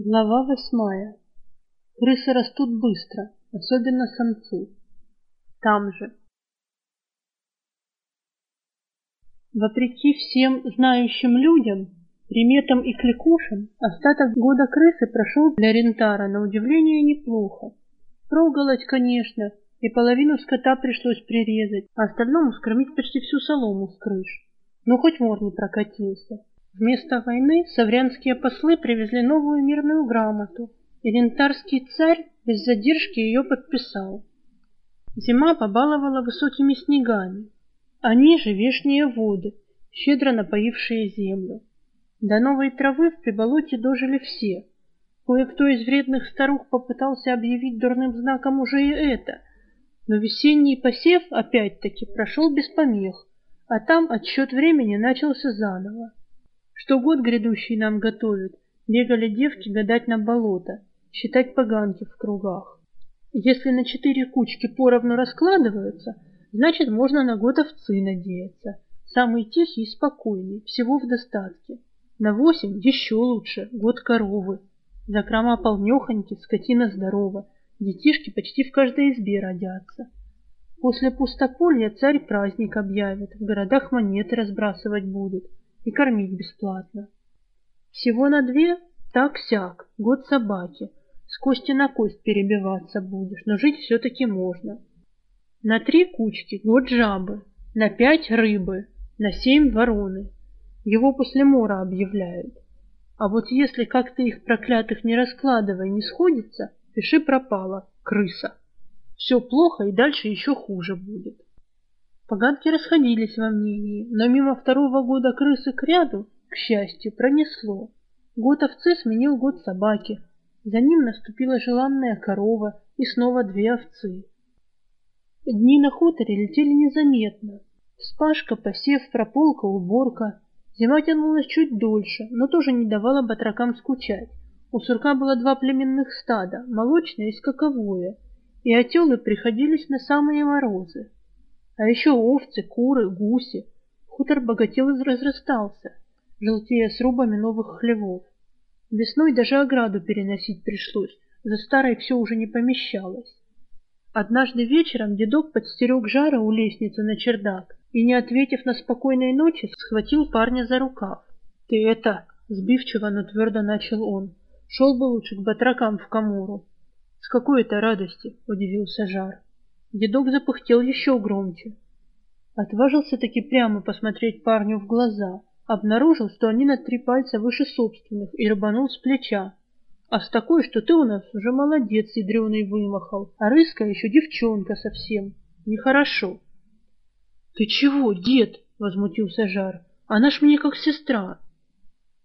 Глава восьмая. Крысы растут быстро, особенно самцы. Там же. Вопреки всем знающим людям, приметам и кликушам, остаток года крысы прошел для Рентара на удивление неплохо. Проголодь, конечно, и половину скота пришлось прирезать, а остальному скормить почти всю солому с крыш. Но хоть мор не прокатился. Вместо войны саврянские послы привезли новую мирную грамоту, и рентарский царь без задержки ее подписал. Зима побаловала высокими снегами, они же вешние воды, щедро напоившие землю. До новой травы в приболоте дожили все. Кое-кто из вредных старух попытался объявить дурным знаком уже и это, но весенний посев опять-таки прошел без помех, а там отсчет времени начался заново. Что год грядущий нам готовит, бегали девки гадать на болото, считать поганки в кругах. Если на четыре кучки поровну раскладываются, значит, можно на год овцы надеяться. Самый тихий и спокойный, всего в достатке. На восемь еще лучше, год коровы. Закрома полнехоньки, скотина здорова, детишки почти в каждой избе родятся. После пустополья царь праздник объявит, в городах монеты разбрасывать будут — и кормить бесплатно. Всего на две так-сяк, год собаки. С кости на кость перебиваться будешь, но жить все-таки можно. На три кучки год жабы, на пять рыбы, на семь вороны. Его после мора объявляют. А вот если как то их проклятых не раскладывай, не сходится, пиши пропало, крыса. Все плохо и дальше еще хуже будет. Поганки расходились во мнении, но мимо второго года крысы к ряду, к счастью, пронесло. Год овцы сменил год собаки. За ним наступила желанная корова и снова две овцы. Дни на хуторе летели незаметно. Вспашка, посев, прополка, уборка. Зима тянулась чуть дольше, но тоже не давала батракам скучать. У сурка было два племенных стада, молочное и скаковое, и отелы приходились на самые морозы. А еще овцы, куры, гуси. Хутор богател и разрастался, желтея срубами новых хлевов. Весной даже ограду переносить пришлось, за старой все уже не помещалось. Однажды вечером дедок подстерег жара у лестницы на чердак и, не ответив на спокойной ночи, схватил парня за рукав. «Ты это...» — сбивчиво, но твердо начал он. «Шел бы лучше к батракам в камору». «С какой это радости?» — удивился жар. Дедок запыхтел еще громче. Отважился-таки прямо посмотреть парню в глаза. Обнаружил, что они на три пальца выше собственных, и рыбанул с плеча. А с такой, что ты у нас уже молодец, ядреный вымахал, а рыска еще девчонка совсем. Нехорошо. — Ты чего, дед? — возмутился Жар. — Она ж мне как сестра.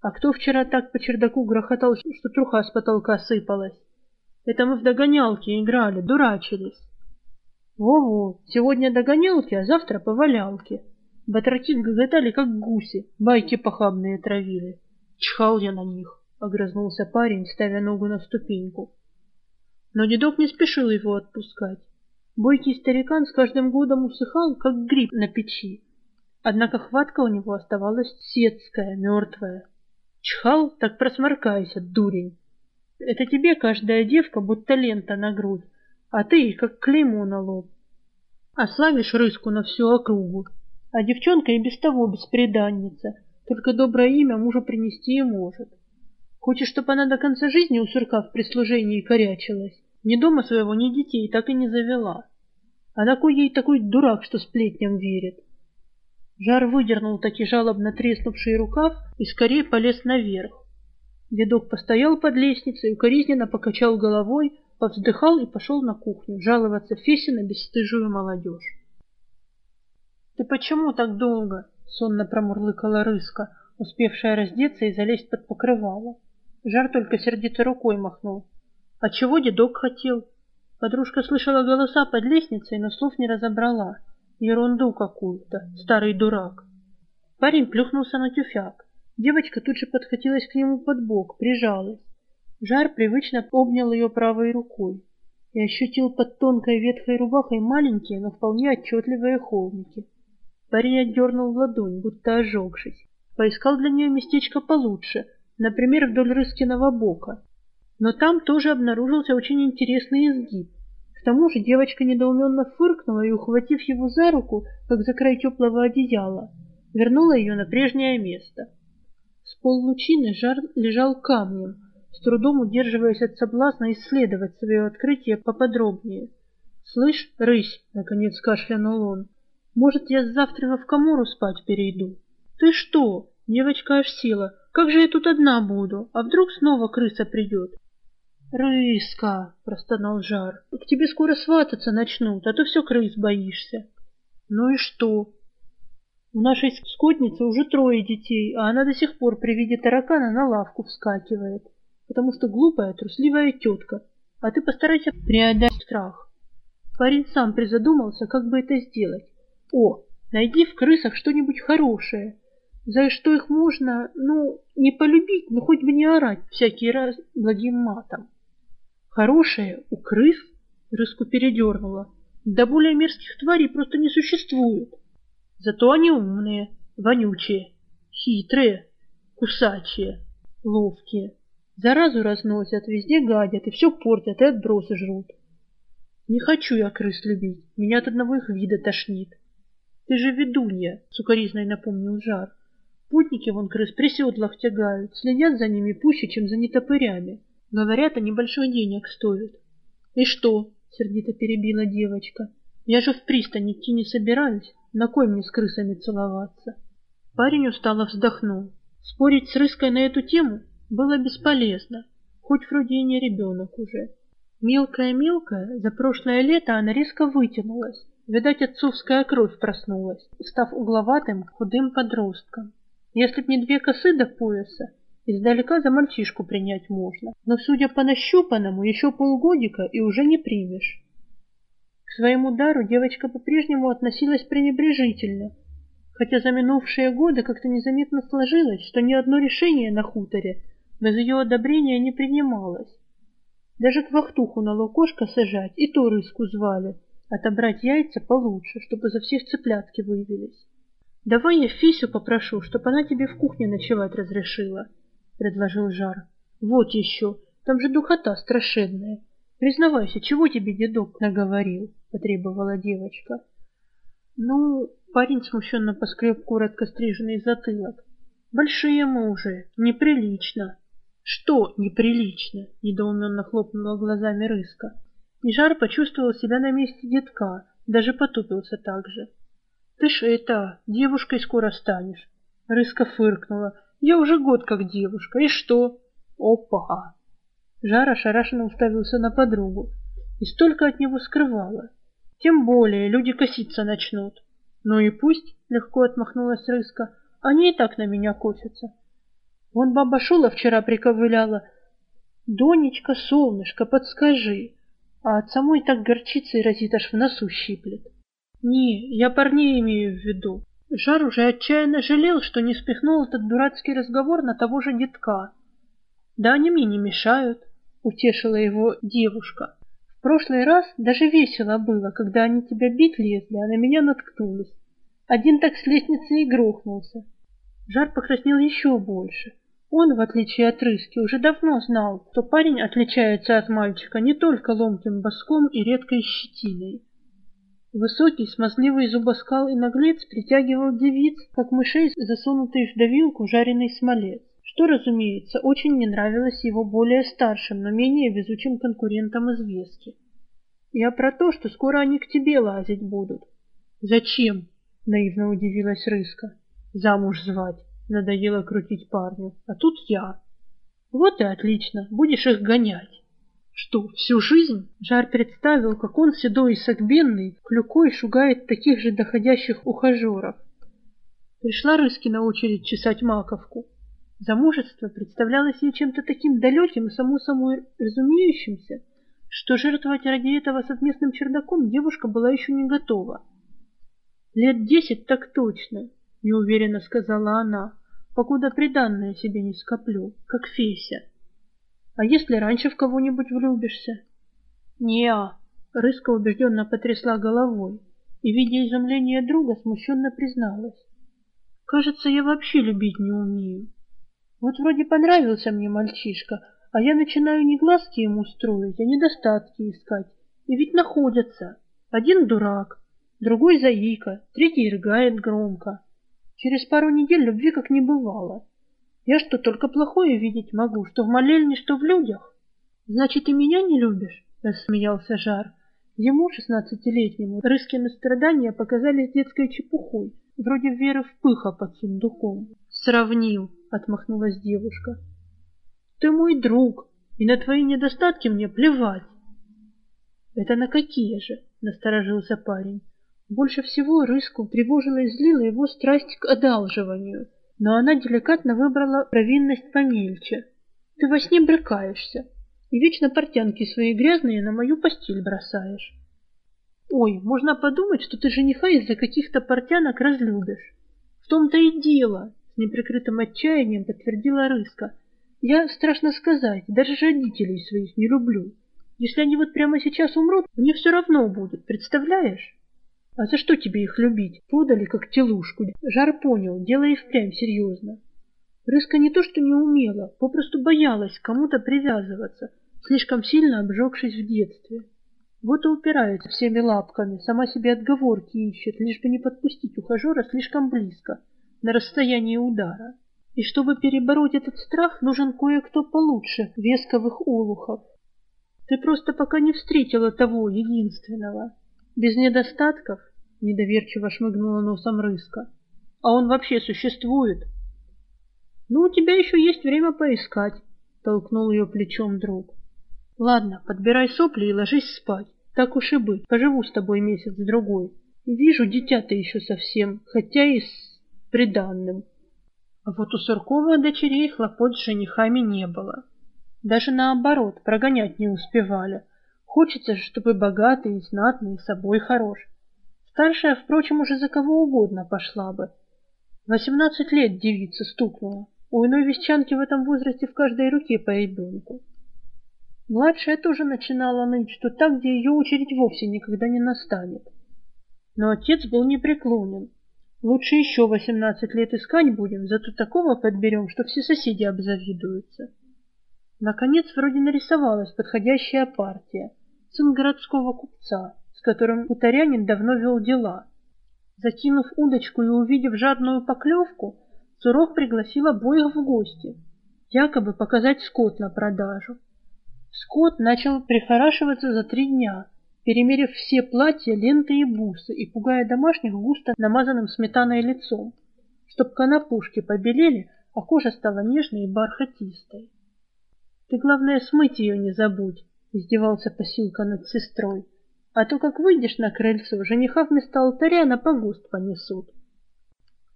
А кто вчера так по чердаку грохотал, что труха с потолка сыпалась? Это мы в догонялки играли, дурачились. Во-во, сегодня догонялки, а завтра повалялки. Батраки гоготали, как гуси, байки похабные травили. Чхал я на них, — огрызнулся парень, ставя ногу на ступеньку. Но дедок не спешил его отпускать. Бойкий старикан с каждым годом усыхал, как гриб на печи. Однако хватка у него оставалась сетская, мертвая. Чхал, так просморкайся, дурень. Это тебе каждая девка будто лента на грудь, а ты как клеймо на лоб. Ославишь рыску на всю округу, а девчонка и без того беспреданница, только доброе имя мужу принести и может. Хочешь, чтобы она до конца жизни у сурка в прислужении корячилась? Ни дома своего, ни детей так и не завела. А на кой ей такой дурак, что сплетням верит? Жар выдернул таки жалобно треснувший рукав и скорее полез наверх. Дедок постоял под лестницей, укоризненно покачал головой, повздыхал и пошел на кухню жаловаться Фесе на бесстыжую молодежь. — Ты почему так долго? — сонно промурлыкала рыска, успевшая раздеться и залезть под покрывало. Жар только сердито рукой махнул. — А чего дедок хотел? Подружка слышала голоса под лестницей, но слов не разобрала. Ерунду какую-то, старый дурак. Парень плюхнулся на тюфяк. Девочка тут же подхватилась к нему под бок, прижалась. Жар привычно обнял ее правой рукой и ощутил под тонкой ветхой рубахой маленькие, но вполне отчетливые холмики. Парень отдернул ладонь, будто ожегшись. Поискал для нее местечко получше, например, вдоль Рыскиного бока. Но там тоже обнаружился очень интересный изгиб. К тому же девочка недоуменно фыркнула и, ухватив его за руку, как за край теплого одеяла, вернула ее на прежнее место. С поллучины жар лежал камнем, с трудом удерживаясь от соблазна исследовать свое открытие поподробнее. «Слышь, рысь!» — наконец кашлянул он. «Может, я завтра в комору спать перейду?» «Ты что?» — девочка аж села. «Как же я тут одна буду? А вдруг снова крыса придет?» «Рыска!» — простонал Жар. «К тебе скоро свататься начнут, а то все крыс боишься». «Ну и что?» «У нашей скотницы уже трое детей, а она до сих пор при виде таракана на лавку вскакивает, потому что глупая, трусливая тетка, а ты постарайся преодолеть страх». Парень сам призадумался, как бы это сделать. «О, найди в крысах что-нибудь хорошее, за что их можно, ну, не полюбить, но хоть бы не орать всякий раз благим матом». Хорошее у крыс рыску передернуло. Да более мерзких тварей просто не существует. Зато они умные, вонючие, хитрые, кусачие, ловкие. Заразу разносят, везде гадят и все портят, и отбросы жрут. Не хочу я крыс любить, меня от одного их вида тошнит. Ты же ведунья, сукоризной напомнил Жар. Путники вон крыс при седлах тягают, следят за ними пуще, чем за нетопырями. Говорят, они большой денег стоят. И что? Сердито перебила девочка. Я же в пристань идти не собираюсь. На кой мне с крысами целоваться? Парень устало вздохнул. Спорить с Рыской на эту тему было бесполезно, хоть вроде и не ребенок уже. Мелкая-мелкая, за прошлое лето она резко вытянулась. Видать, отцовская кровь проснулась, став угловатым, худым подростком. Если б не две косы до пояса, Издалека за мальчишку принять можно, но, судя по нащупанному, еще полгодика и уже не примешь. К своему дару девочка по-прежнему относилась пренебрежительно, хотя за минувшие годы как-то незаметно сложилось, что ни одно решение на хуторе без ее одобрения не принималось. Даже к вахтуху на лукошко сажать и то рыску звали, отобрать яйца получше, чтобы за всех цыплятки вывелись. Давай я Фисю попрошу, чтобы она тебе в кухне ночевать разрешила. — предложил Жар. «Вот еще, там же духота страшенная. Признавайся, чего тебе дедок наговорил?» — потребовала девочка. «Ну...» — парень смущенно поскреб коротко стриженный затылок. «Большие мы уже, неприлично». «Что неприлично?» — недоуменно хлопнула глазами Рыска. И Жар почувствовал себя на месте детка, даже потупился так же. «Ты ж это, девушкой скоро станешь!» Рыска фыркнула. Я уже год как девушка. И что? Опа! Жара ошарашенно уставился на подругу и столько от него скрывала. Тем более люди коситься начнут. Ну и пусть, легко отмахнулась Рыска, они и так на меня косятся. Вон баба Шула вчера приковыляла. Донечка, солнышко, подскажи. А от самой так горчица и разит аж в носу щиплет. Не, я парней имею в виду. Жар уже отчаянно жалел, что не спихнул этот дурацкий разговор на того же детка. «Да они мне не мешают», — утешила его девушка. «В прошлый раз даже весело было, когда они тебя бить лезли, а на меня наткнулись. Один так с лестницы и грохнулся». Жар покраснел еще больше. Он, в отличие от Рыски, уже давно знал, что парень отличается от мальчика не только ломким боском и редкой щетиной. Высокий, смазливый зубоскал и наглец притягивал девиц, как мышей, засунутых в давилку жареный смолец, что, разумеется, очень не нравилось его более старшим, но менее везучим конкурентам из Вески. «Я про то, что скоро они к тебе лазить будут». «Зачем?» — наивно удивилась Рыска. «Замуж звать. Надоело крутить парню. А тут я». «Вот и отлично. Будешь их гонять». Что, всю жизнь? Жар представил, как он, седой и согбенный, клюкой шугает таких же доходящих ухажеров. Пришла Рыски на очередь чесать маковку. Замужество представлялось ей чем-то таким далеким и само собой разумеющимся, что жертвовать ради этого совместным чердаком девушка была еще не готова. «Лет десять так точно», — неуверенно сказала она, «покуда приданное себе не скоплю, как Феся». А если раньше в кого-нибудь влюбишься? Не-а. Рыска убежденно потрясла головой и, видя изумление друга, смущенно призналась. Кажется, я вообще любить не умею. Вот вроде понравился мне мальчишка, А я начинаю не глазки ему строить, а недостатки искать. И ведь находятся. Один дурак, другой заика, третий рыгает громко. Через пару недель любви как не бывало. Я что, только плохое видеть могу, что в молельне, что в людях? Значит, и меня не любишь? Рассмеялся Жар. Ему, шестнадцатилетнему, Рыскины страдания показались детской чепухой, вроде веры в пыха под сундуком. Сравнил, отмахнулась девушка. Ты мой друг, и на твои недостатки мне плевать. Это на какие же? Насторожился парень. Больше всего Рыску тревожила и злила его страсть к одалживанию, но она деликатно выбрала провинность помельче. Ты во сне брыкаешься и вечно портянки свои грязные на мою постель бросаешь. Ой, можно подумать, что ты жениха из-за каких-то портянок разлюбишь. В том-то и дело, с неприкрытым отчаянием подтвердила Рыска. Я, страшно сказать, даже родителей своих не люблю. Если они вот прямо сейчас умрут, мне все равно будет, представляешь? А за что тебе их любить? Продали как телушку. Жар понял, дело и впрямь серьезно. Рыска не то что не умела, попросту боялась кому-то привязываться, слишком сильно обжегшись в детстве. Вот и упирается всеми лапками, сама себе отговорки ищет, лишь бы не подпустить ухажера слишком близко, на расстоянии удара. И чтобы перебороть этот страх, нужен кое-кто получше весковых улухов. Ты просто пока не встретила того единственного. Без недостатков, недоверчиво шмыгнула носом рыска. А он вообще существует? Ну, у тебя еще есть время поискать, толкнул ее плечом друг. Ладно, подбирай сопли и ложись спать. Так уж и быть, поживу с тобой месяц-другой. Вижу, дитя ты еще совсем, хотя и с приданным. А вот у Суркова дочерей хлопот с женихами не было. Даже наоборот, прогонять не успевали. Хочется чтобы богатый знатный, собой хорош. Старшая, впрочем, уже за кого угодно пошла бы. Восемнадцать лет девица стукнула. У иной вещанки в этом возрасте в каждой руке по ребенку. Младшая тоже начинала ныть, что так, где ее очередь вовсе никогда не настанет. Но отец был непреклонен. Лучше еще восемнадцать лет искать будем, зато такого подберем, что все соседи обзавидуются. Наконец вроде нарисовалась подходящая партия. Сын городского купца, с которым хуторянин давно вел дела. Закинув удочку и увидев жадную поклевку, Суров пригласил обоих в гости, якобы показать скот на продажу. Скот начал прихорашиваться за три дня, перемерив все платья, ленты и бусы и пугая домашних густо намазанным сметаной лицом, чтоб конопушки побелели, а кожа стала нежной и бархатистой. «Ты, главное, смыть ее не забудь», — издевался посилка над сестрой. «А то, как выйдешь на крыльцо, жениха вместо алтаря на погост понесут».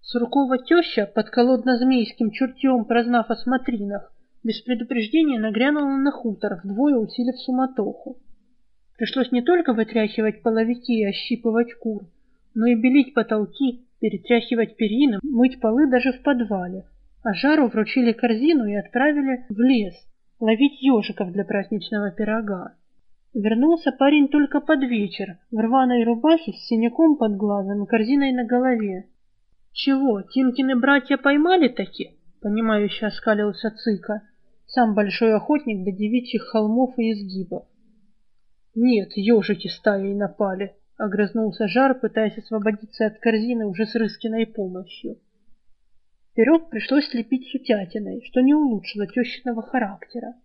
Суркова теща под колодно-змейским чертем, прознав о смотринах, без предупреждения нагрянула на хутор, вдвое усилив суматоху. Пришлось не только вытряхивать половики и ощипывать кур, но и белить потолки, перетряхивать перины, мыть полы даже в подвале. А Жару вручили корзину и отправили в лес ловить ежиков для праздничного пирога. Вернулся парень только под вечер, в рваной рубахе с синяком под глазом и корзиной на голове. «Чего, Тинкины братья поймали таки?» — понимающе оскалился Цыка, сам большой охотник до девичьих холмов и изгибов. Нет, ежики стаей напали, — огрызнулся Жар, пытаясь освободиться от корзины уже с Рыскиной помощью. Пирог пришлось слепить сутятиной, что не улучшило тещиного характера.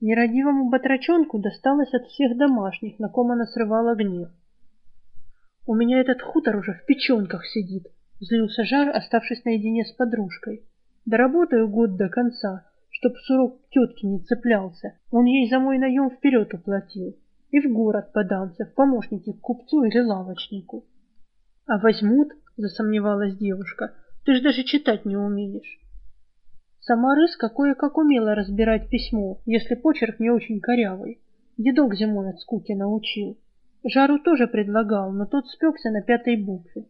Нерадивому батрачонку досталось от всех домашних, на ком она срывала гнев. «У меня этот хутор уже в печенках сидит», — злился Жар, оставшись наедине с подружкой. «Доработаю год до конца, чтоб сурок тетки не цеплялся. Он ей за мой наем вперед уплатил и в город подался, в помощники к купцу или лавочнику. — А возьмут? — засомневалась девушка. — Ты ж даже читать не умеешь. Сама рыска кое-как умела разбирать письмо, если почерк не очень корявый. Дедок зимой от скуки научил. Жару тоже предлагал, но тот спекся на пятой букве.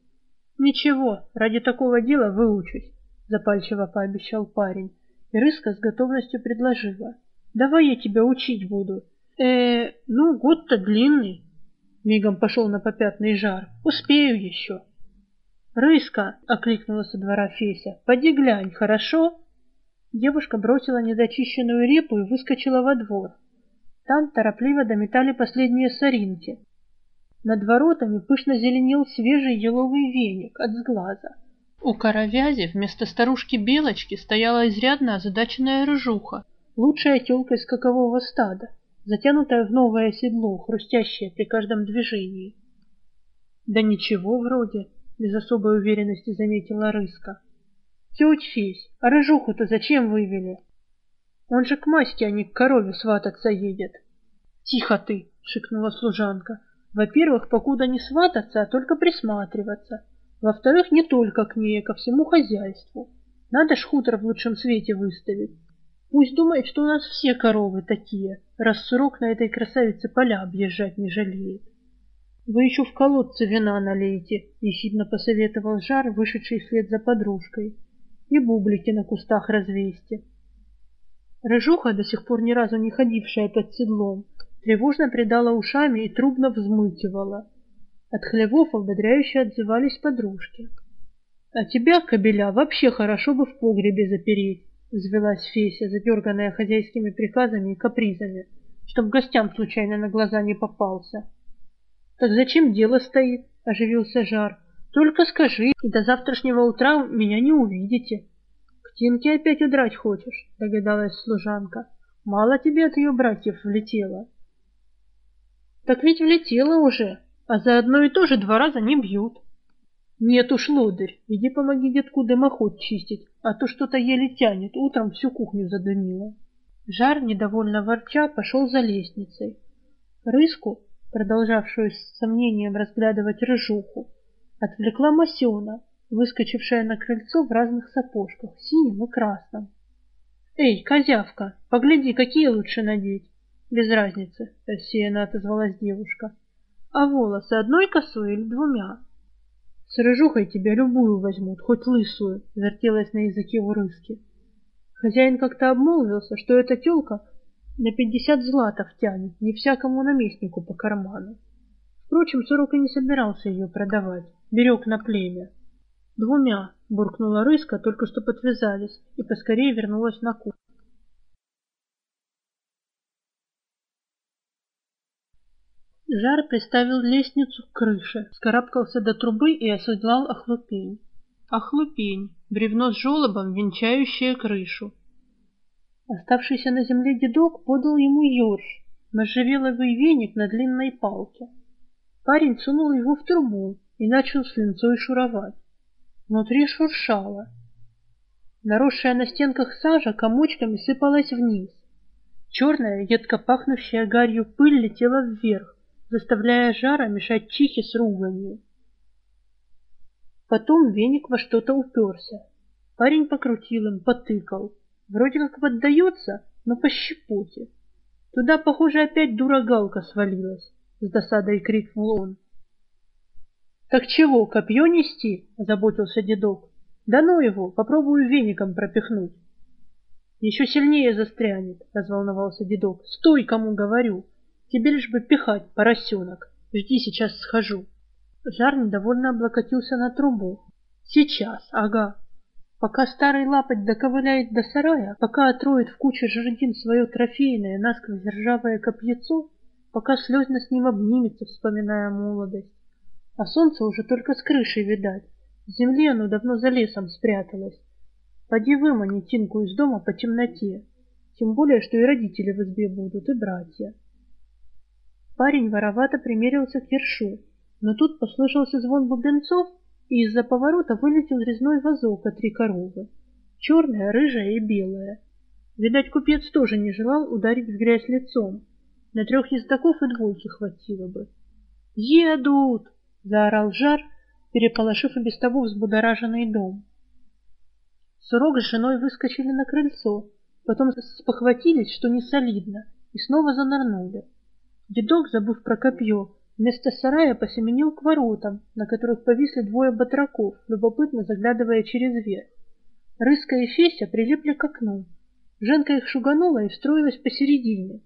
«Ничего, ради такого дела выучусь», — запальчиво пообещал парень. И Рыска с готовностью предложила. «Давай я тебя учить буду э ну, год-то длинный. Мигом пошел на попятный жар. Успею еще. «Рыска!» — окликнула со двора Феся. «Поди глянь, хорошо?» Девушка бросила недочищенную репу и выскочила во двор. Там торопливо дометали последние соринки. Над воротами пышно зеленел свежий еловый веник от сглаза. У коровязи вместо старушки Белочки стояла изрядно озадаченная рыжуха, лучшая тёлка из скакового стада, затянутая в новое седло, хрустящее при каждом движении. Да ничего вроде, без особой уверенности заметила Рыска. Теть Фись, а рыжуху-то зачем вывели? Он же к Маське, а не к корове свататься едет. Тихо ты, шикнула служанка. Во-первых, покуда не свататься, а только присматриваться. Во-вторых, не только к ней, а ко всему хозяйству. Надо ж хутор в лучшем свете выставить. Пусть думает, что у нас все коровы такие, раз сурок на этой красавице поля объезжать не жалеет. Вы еще в колодце вина налейте, ехидно посоветовал Жар, вышедший вслед за подружкой. И бублики на кустах развесьте. Рыжуха, до сих пор ни разу не ходившая под седлом, тревожно придала ушами и трубно взмыкивала. От хлевов ободряюще отзывались подружки. «А тебя, кобеля, вообще хорошо бы в погребе запереть», — взвелась Феся, задерганная хозяйскими приказами и капризами, чтоб гостям случайно на глаза не попался. «Так зачем дело стоит?» — оживился Жар. «Только скажи, и до завтрашнего утра меня не увидите». «К Тинке опять удрать хочешь?» — догадалась служанка. «Мало тебе от ее братьев влетело». «Так ведь влетело уже, а за одно и то же два раза не бьют». «Нет уж, лодырь, иди помоги детку дымоход чистить, а то что-то еле тянет, утром всю кухню задымило». Жар, недовольно ворча, пошел за лестницей. Рыску, продолжавшую с сомнением разглядывать рыжуху, отвлекла Масена, выскочившая на крыльцо в разных сапожках, синим и красном. «Эй, козявка, погляди, какие лучше надеть!» «Без разницы», — рассеянно отозвалась девушка. «А волосы одной косой или двумя?» «С рыжухой тебя любую возьмут, хоть лысую», — вертелась на языке у рыски. Хозяин как-то обмолвился, что эта тёлка на пятьдесят златов тянет, не всякому наместнику по карману. Впрочем, Сорок и не собирался ее продавать, берег на племя. «Двумя», — буркнула рыска, только что подвязались, и поскорее вернулась на кухню. Жар приставил лестницу к крыше, скарабкался до трубы и оседлал охлупень. Охлупень — бревно с желобом, венчающее крышу. Оставшийся на земле дедок подал ему ёрш, можжевеловый веник на длинной палке. Парень сунул его в трубу и начал с линцой шуровать. Внутри шуршало. Наросшая на стенках сажа комочками сыпалась вниз. Черная, едко пахнущая гарью пыль летела вверх, заставляя жара мешать чихе с руганью. Потом веник во что-то уперся. Парень покрутил им, потыкал. Вроде как поддается, но по щепоте. Туда, похоже, опять дурагалка свалилась, с досадой крикнул он. «Так чего, копье нести?» — озаботился дедок. «Да ну его, попробую веником пропихнуть». «Еще сильнее застрянет», — разволновался дедок. «Стой, кому говорю!» Тебе лишь бы пихать, поросенок. Жди, сейчас схожу. Жар недовольно облокотился на трубу. Сейчас, ага. Пока старый лапоть доковыляет до сарая, пока отроет в куче жердин свое трофейное, насквозь ржавое копьецо, пока слезно с ним обнимется, вспоминая молодость. А солнце уже только с крыши видать. С земли оно давно за лесом спряталось. Поди вымани Тинку из дома по темноте. Тем более, что и родители в избе будут, и братья. Парень воровато примерился к ершу, но тут послышался звон бубенцов, и из-за поворота вылетел резной вазок от три коровы. Черная, рыжая и белая. Видать, купец тоже не желал ударить в грязь лицом. На трех ездаков и двойки хватило бы. «Едут!» — заорал жар, переполошив и без того взбудораженный дом. Сурок с женой выскочили на крыльцо, потом спохватились, что не солидно, и снова занырнули. Дедок, забыв про копье, вместо сарая посеменил к воротам, на которых повисли двое батраков, любопытно заглядывая через верх. Рыска и Феся прилипли к окну. Женка их шуганула и встроилась посередине.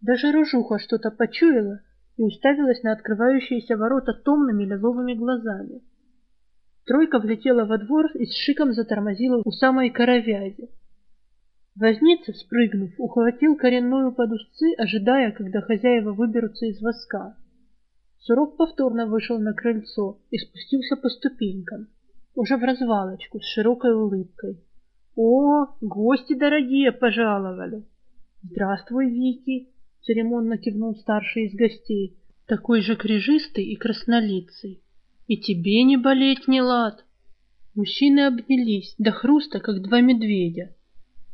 Даже ружуха что-то почуяла и уставилась на открывающиеся ворота томными лиловыми глазами. Тройка влетела во двор и с шиком затормозила у самой коровязи. Возница, спрыгнув, ухватил коренную под ожидая, когда хозяева выберутся из воска. Сурок повторно вышел на крыльцо и спустился по ступенькам, уже в развалочку, с широкой улыбкой. «О, гости дорогие пожаловали!» «Здравствуй, Вики!» — церемонно кивнул старший из гостей, такой же крежистый и краснолицый. «И тебе не болеть не лад!» Мужчины обнялись до хруста, как два медведя.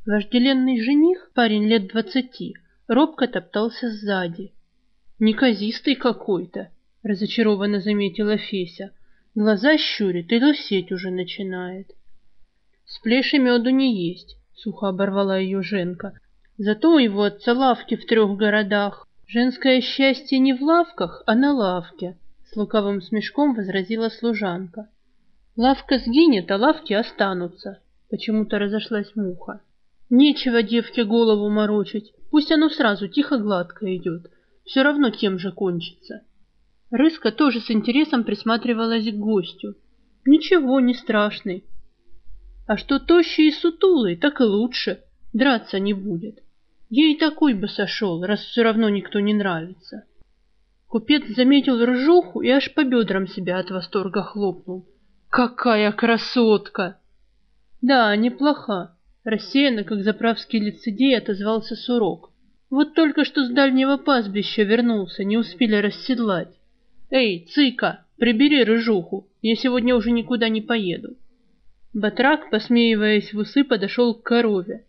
Вожделенный жених, парень лет двадцати, робко топтался сзади. «Неказистый какой-то», — разочарованно заметила Феся. «Глаза щурит и лосеть уже начинает». «Сплешь и меду не есть», — сухо оборвала ее Женка. «Зато у его отца лавки в трех городах. Женское счастье не в лавках, а на лавке», — с лукавым смешком возразила служанка. «Лавка сгинет, а лавки останутся», — почему-то разошлась муха. Нечего девке голову морочить, пусть оно сразу тихо-гладко идет, все равно тем же кончится. Рыска тоже с интересом присматривалась к гостю. Ничего, не страшный. А что тощий и сутулый, так и лучше, драться не будет. Ей такой бы сошел, раз все равно никто не нравится. Купец заметил ржуху и аж по бедрам себя от восторга хлопнул. «Какая красотка!» «Да, неплоха. Рассеянно, как заправский лицедей, отозвался Сурок. Вот только что с дальнего пастбища вернулся, не успели расседлать. Эй, цыка, прибери рыжуху, я сегодня уже никуда не поеду. Батрак, посмеиваясь в усы, подошел к корове.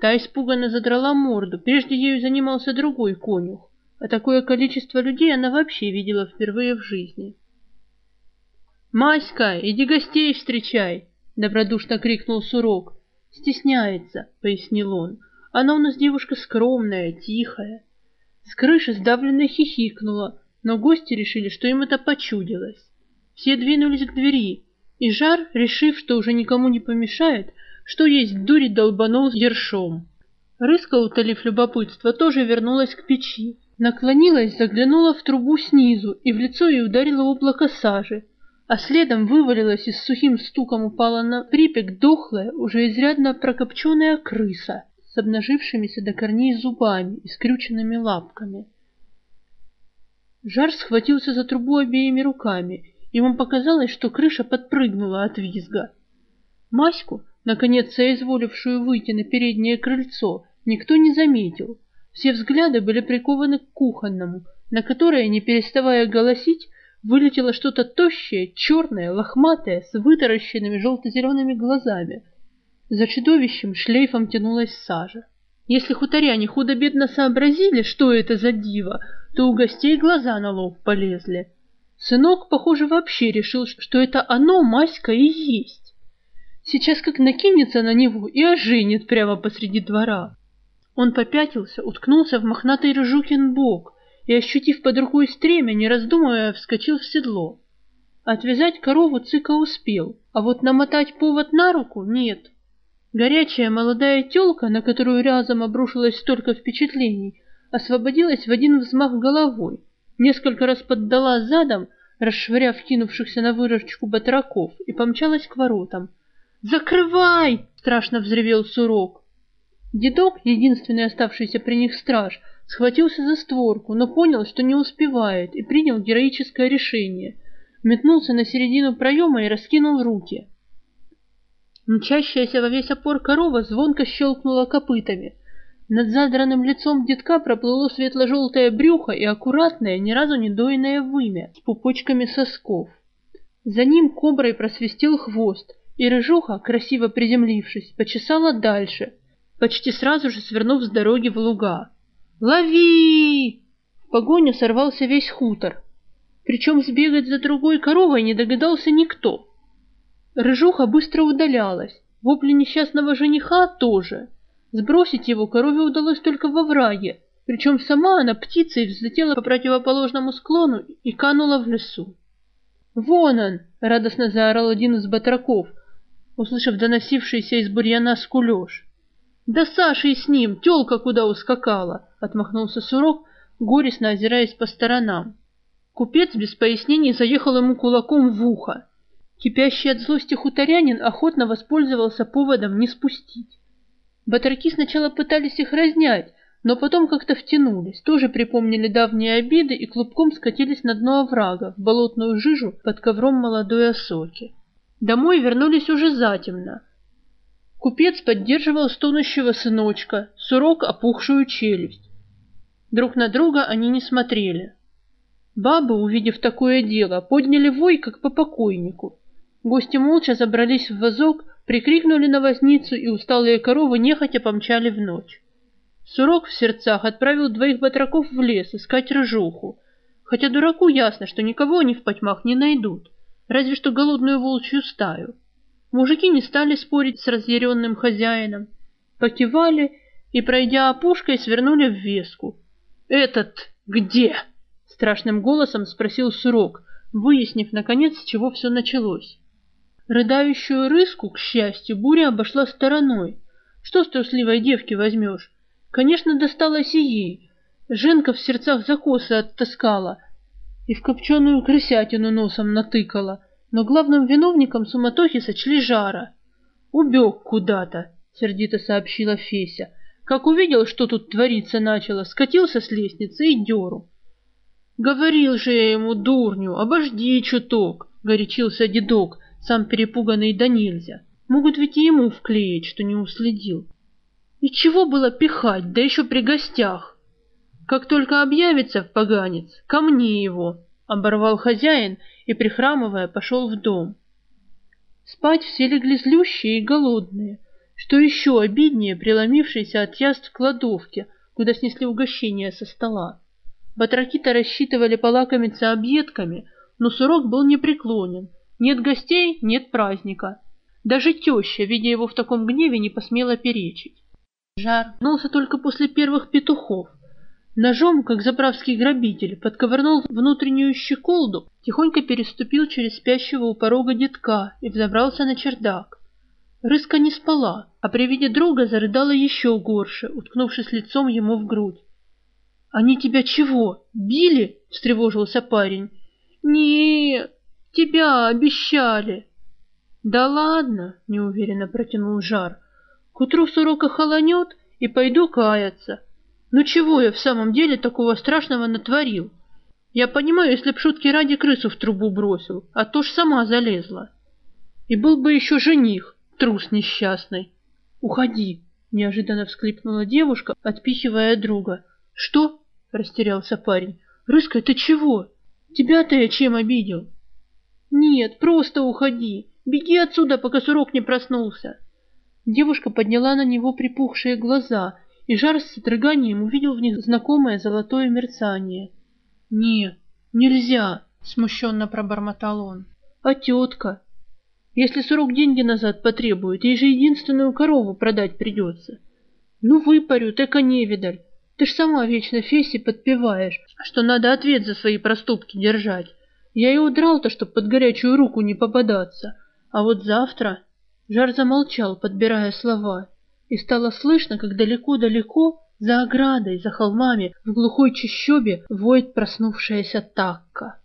Та испуганно задрала морду, прежде ею занимался другой конюх, а такое количество людей она вообще видела впервые в жизни. «Маська, иди гостей встречай!» — добродушно крикнул Сурок. «Стесняется», — пояснил он. «Она у нас девушка скромная, тихая». С крыши сдавленно хихикнула, но гости решили, что им это почудилось. Все двинулись к двери, и Жар, решив, что уже никому не помешает, что есть дури, долбанул ершом. Рыска, утолив любопытство, тоже вернулась к печи. Наклонилась, заглянула в трубу снизу, и в лицо ей ударило облако сажи а следом вывалилась и с сухим стуком упала на припек дохлая, уже изрядно прокопченная крыса с обнажившимися до корней зубами и скрюченными лапками. Жар схватился за трубу обеими руками, ему показалось, что крыша подпрыгнула от визга. Маську, наконец соизволившую выйти на переднее крыльцо, никто не заметил. Все взгляды были прикованы к кухонному, на которое, не переставая голосить, вылетело что-то тощее, черное, лохматое, с вытаращенными желто-зелеными глазами. За чудовищем шлейфом тянулась сажа. Если хуторяне худо-бедно сообразили, что это за диво, то у гостей глаза на лоб полезли. Сынок, похоже, вообще решил, что это оно, Маська, и есть. Сейчас как накинется на него и оженит прямо посреди двора. Он попятился, уткнулся в мохнатый рыжукин бок, и, ощутив под рукой стремя, не раздумывая, вскочил в седло. Отвязать корову Цыка успел, а вот намотать повод на руку — нет. Горячая молодая телка, на которую рязом обрушилось столько впечатлений, освободилась в один взмах головой, несколько раз поддала задом, расшвыряв кинувшихся на выручку батраков, и помчалась к воротам. «Закрывай!» — страшно взревел Сурок. Дедок, единственный оставшийся при них страж, схватился за створку, но понял, что не успевает, и принял героическое решение. Метнулся на середину проема и раскинул руки. Мчащаяся во весь опор корова звонко щелкнула копытами. Над задранным лицом детка проплыло светло-желтое брюхо и аккуратное, ни разу не дойное вымя с пупочками сосков. За ним коброй просвистел хвост, и рыжуха, красиво приземлившись, почесала дальше, почти сразу же свернув с дороги в луга. «Лови!» В погоню сорвался весь хутор. Причем сбегать за другой коровой не догадался никто. Рыжуха быстро удалялась. Вопли несчастного жениха тоже. Сбросить его корове удалось только во враге, причем сама она птицей взлетела по противоположному склону и канула в лесу. «Вон он!» — радостно заорал один из батраков, услышав доносившийся из бурьяна скулеж. «Да Саша и с ним, тёлка куда ускакала!» — отмахнулся Сурок, горестно озираясь по сторонам. Купец без пояснений заехал ему кулаком в ухо. Кипящий от злости хуторянин охотно воспользовался поводом не спустить. Батраки сначала пытались их разнять, но потом как-то втянулись, тоже припомнили давние обиды и клубком скатились на дно оврага, в болотную жижу под ковром молодой осоки. Домой вернулись уже затемно. Купец поддерживал стонущего сыночка, сурок опухшую челюсть. Друг на друга они не смотрели. Бабы, увидев такое дело, подняли вой, как по покойнику. Гости молча забрались в вазок, прикрикнули на возницу, и усталые коровы нехотя помчали в ночь. Сурок в сердцах отправил двоих батраков в лес искать рыжуху, хотя дураку ясно, что никого они в потьмах не найдут, разве что голодную волчью стаю. Мужики не стали спорить с разъяренным хозяином, покивали и, пройдя опушкой, свернули в веску. «Этот где?» — страшным голосом спросил Сурок, выяснив, наконец, с чего все началось. Рыдающую рыску, к счастью, буря обошла стороной. Что с трусливой девки возьмешь? Конечно, досталось и ей. Женка в сердцах за косы оттаскала и в копченую крысятину носом натыкала, но главным виновником суматохи сочли жара. «Убег куда-то», — сердито сообщила Феся. Как увидел, что тут твориться начало, скатился с лестницы и деру. «Говорил же я ему, дурню, обожди чуток», — горячился дедок, сам перепуганный да нельзя. Могут ведь и ему вклеить, что не уследил. И чего было пихать, да еще при гостях? Как только объявится поганец, ко мне его, оборвал хозяин и, прихрамывая, пошел в дом. Спать все легли злющие и голодные, что еще обиднее преломившиеся от яств в кладовке, куда снесли угощение со стола. Батраки-то рассчитывали полакомиться объедками, но сурок был непреклонен. Нет гостей — нет праздника. Даже теща, видя его в таком гневе, не посмела перечить. Жар вернулся только после первых петухов. Ножом, как заправский грабитель, подковырнул внутреннюю щеколду, тихонько переступил через спящего у порога детка и взобрался на чердак. Рыска не спала, а при виде друга зарыдала еще горше, уткнувшись лицом ему в грудь. «Они тебя чего, били?» — встревожился парень. не тебя обещали». «Да ладно», — неуверенно протянул Жар. К утру с урока холонет, и пойду каяться. Ну чего я в самом деле такого страшного натворил? Я понимаю, если б шутки ради крысу в трубу бросил, а то ж сама залезла. И был бы еще жених, трус несчастный. Уходи, неожиданно всклипнула девушка, отпихивая друга. Что? Растерялся парень. Рыска, ты чего? Тебя-то я чем обидел? Нет, просто уходи. Беги отсюда, пока сурок не проснулся. Девушка подняла на него припухшие глаза, и жар с содроганием увидел в них знакомое золотое мерцание. «Не, нельзя!» — смущенно пробормотал он. «А тетка? Если срок деньги назад потребует, ей же единственную корову продать придется. Ну, выпарю, так и невидаль. Ты ж сама вечно Фесси подпеваешь, что надо ответ за свои проступки держать. Я и удрал-то, чтоб под горячую руку не попадаться. А вот завтра...» Жар замолчал, подбирая слова, и стало слышно, как далеко-далеко, за оградой, за холмами, в глухой чащобе воет проснувшаяся такка.